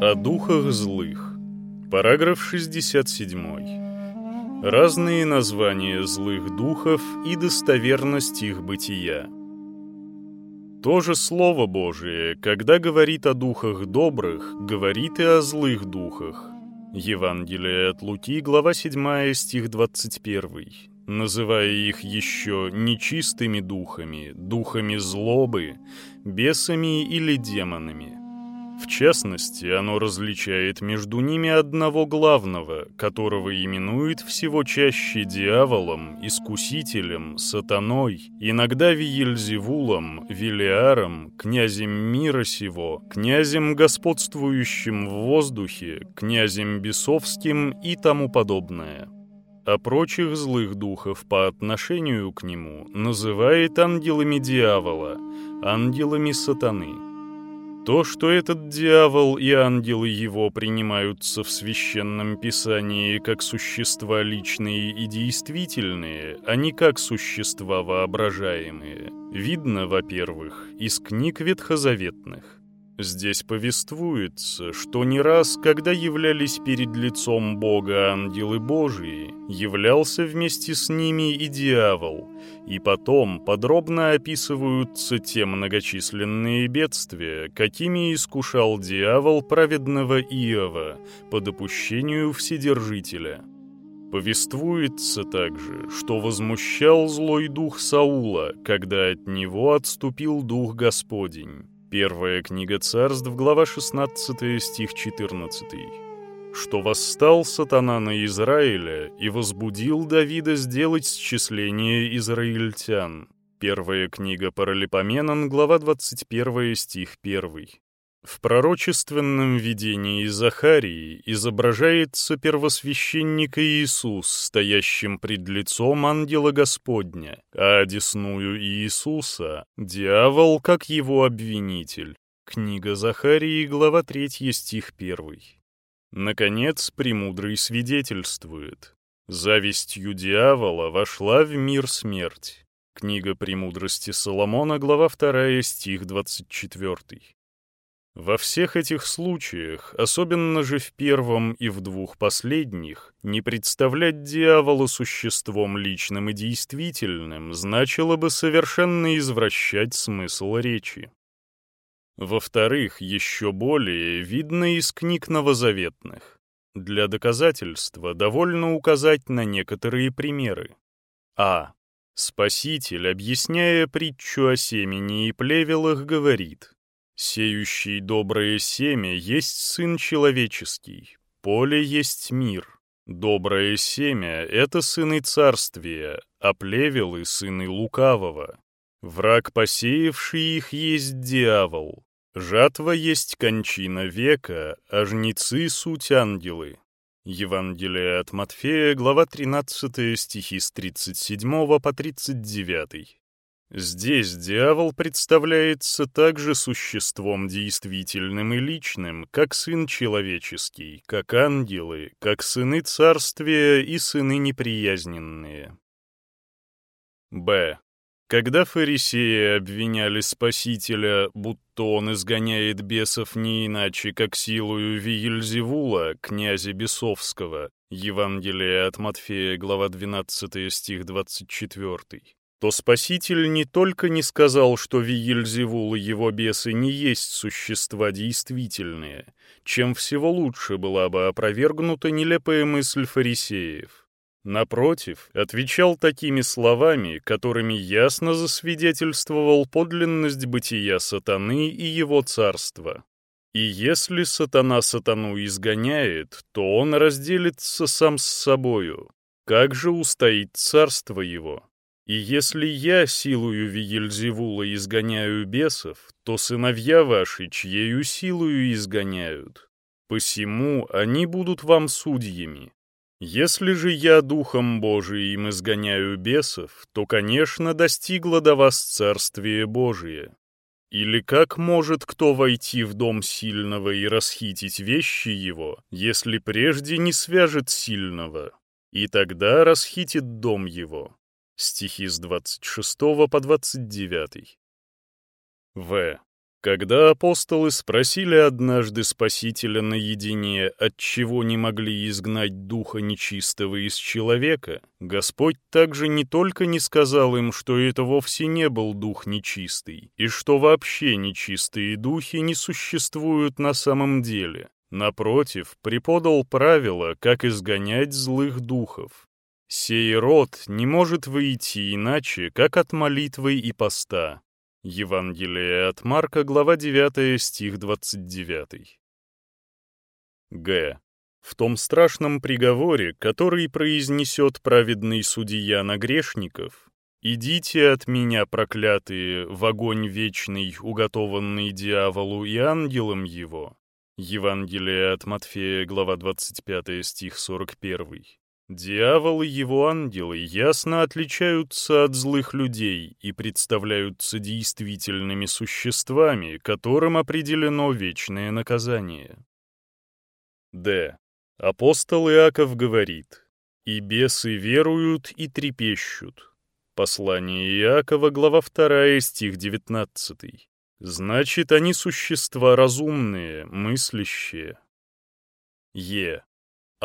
О духах злых. Параграф 67. Разные названия злых духов и достоверность их бытия. То же Слово Божие, когда говорит о духах добрых, говорит и о злых духах. Евангелие от Луки, глава 7, стих 21, называя их еще нечистыми духами, духами злобы, бесами или демонами – в частности, оно различает между ними одного главного, которого именует всего чаще дьяволом, искусителем, сатаной, иногда Виельзевулом, Велиаром, князем мира сего, князем, господствующим в воздухе, князем бесовским и тому подобное. А прочих злых духов по отношению к нему называет ангелами дьявола, ангелами сатаны. То, что этот дьявол и ангелы его принимаются в священном писании как существа личные и действительные, а не как существа воображаемые, видно, во-первых, из книг ветхозаветных. Здесь повествуется, что не раз, когда являлись перед лицом Бога ангелы Божии, являлся вместе с ними и дьявол, и потом подробно описываются те многочисленные бедствия, какими искушал дьявол праведного Иова по допущению Вседержителя. Повествуется также, что возмущал злой дух Саула, когда от него отступил дух Господень. Первая книга царств, глава 16, стих 14. «Что восстал сатана на Израиля и возбудил Давида сделать счисление израильтян». Первая книга Паралипоменон, глава 21, стих 1. В пророчественном видении Захарии изображается первосвященник Иисус, стоящим пред лицом ангела Господня, а одесную Иисуса — дьявол, как его обвинитель. Книга Захарии, глава 3, стих 1. Наконец, Премудрый свидетельствует. «Завистью дьявола вошла в мир смерть». Книга Премудрости Соломона, глава 2, стих 24. Во всех этих случаях, особенно же в первом и в двух последних, не представлять дьявола существом личным и действительным значило бы совершенно извращать смысл речи. Во-вторых, еще более видно из книг новозаветных. Для доказательства довольно указать на некоторые примеры. А. Спаситель, объясняя притчу о семени и плевелах, говорит Сеющий доброе семя есть сын человеческий, поле есть мир. Доброе семя — это сыны царствия, а плевелы — сыны лукавого. Враг, посеявший их, есть дьявол. Жатва есть кончина века, а жнецы — суть ангелы. Евангелие от Матфея, глава 13, стихи с 37 по 39. Здесь дьявол представляется также существом действительным и личным, как сын человеческий, как ангелы, как сыны царствия и сыны неприязненные. Б. Когда фарисеи обвиняли Спасителя, будто он изгоняет бесов не иначе, как силою Виельзевула, князя Бесовского, Евангелие от Матфея, глава 12, стих 24, то Спаситель не только не сказал, что Виельзевул и его бесы не есть существа действительные, чем всего лучше была бы опровергнута нелепая мысль фарисеев. Напротив, отвечал такими словами, которыми ясно засвидетельствовал подлинность бытия сатаны и его царства. И если сатана сатану изгоняет, то он разделится сам с собою. Как же устоит царство его? И если я силою Виельзевула изгоняю бесов, то сыновья ваши чьею силою изгоняют. Посему они будут вам судьями. Если же я Духом Божиим изгоняю бесов, то, конечно, достигло до вас Царствие Божие. Или как может кто войти в дом сильного и расхитить вещи его, если прежде не свяжет сильного, и тогда расхитит дом его? Стихи с 26 по 29. В. Когда апостолы спросили однажды Спасителя наедине, отчего не могли изгнать духа нечистого из человека, Господь также не только не сказал им, что это вовсе не был дух нечистый, и что вообще нечистые духи не существуют на самом деле. Напротив, преподал правило, как изгонять злых духов. Сей род не может выйти иначе, как от молитвы и поста. Евангелие от Марка, глава 9, стих 29. Г. В том страшном приговоре, который произнесет праведный судья на грешников, «Идите от меня, проклятые, в огонь вечный, уготованный дьяволу и ангелам его». Евангелие от Матфея, глава 25, стих 41. Дьявол и его ангелы ясно отличаются от злых людей и представляются действительными существами, которым определено вечное наказание. Д. Апостол Иаков говорит, «И бесы веруют и трепещут». Послание Иакова, глава 2, стих 19. Значит, они существа разумные, мыслящие. Е.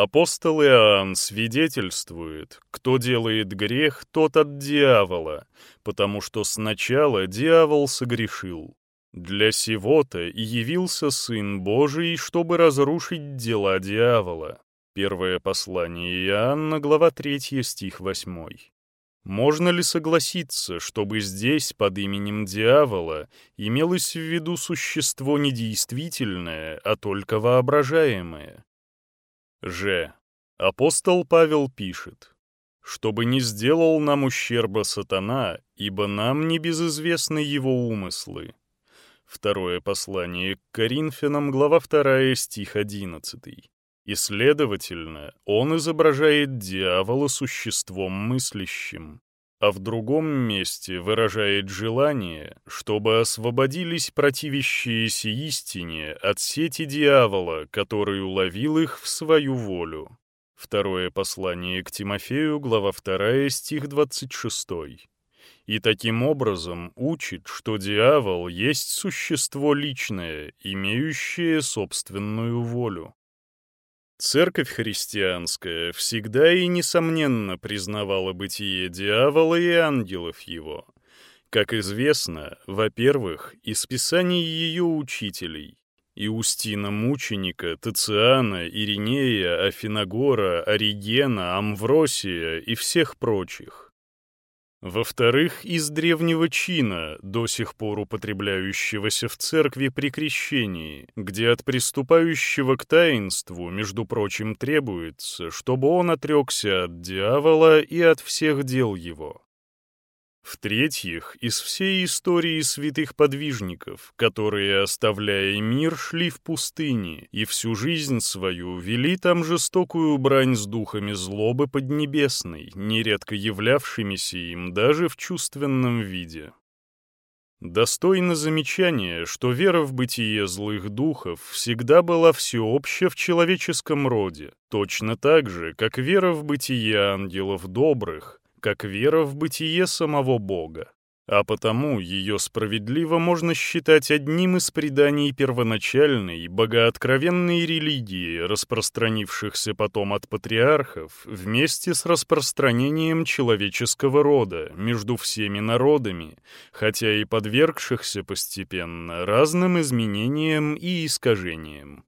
Апостол Иоанн свидетельствует, кто делает грех, тот от дьявола, потому что сначала дьявол согрешил. Для сего-то и явился Сын Божий, чтобы разрушить дела дьявола. Первое послание Иоанна, глава 3, стих 8. Можно ли согласиться, чтобы здесь под именем дьявола имелось в виду существо недействительное, а только воображаемое? Ж. Апостол Павел пишет, «Чтобы не сделал нам ущерба сатана, ибо нам не безызвестны его умыслы». Второе послание к Коринфянам, глава 2, стих 11. И, следовательно, он изображает дьявола существом мыслящим а в другом месте выражает желание, чтобы освободились противящиеся истине от сети дьявола, который уловил их в свою волю. Второе послание к Тимофею, глава 2, стих 26. И таким образом учит, что дьявол есть существо личное, имеющее собственную волю. Церковь христианская всегда и несомненно признавала бытие дьявола и ангелов его. Как известно, во-первых, из писаний ее учителей, Иустина Мученика, Тациана, Иринея, Афиногора, Оригена, Амвросия и всех прочих. Во-вторых, из древнего чина, до сих пор употребляющегося в церкви при крещении, где от приступающего к таинству, между прочим, требуется, чтобы он отрекся от дьявола и от всех дел его. В-третьих, из всей истории святых подвижников, которые, оставляя мир, шли в пустыне и всю жизнь свою вели там жестокую брань с духами злобы поднебесной, нередко являвшимися им даже в чувственном виде. Достойно замечания, что вера в бытие злых духов всегда была всеобща в человеческом роде, точно так же, как вера в бытие ангелов добрых как вера в бытие самого Бога. А потому ее справедливо можно считать одним из преданий первоначальной, богооткровенной религии, распространившихся потом от патриархов, вместе с распространением человеческого рода между всеми народами, хотя и подвергшихся постепенно разным изменениям и искажениям.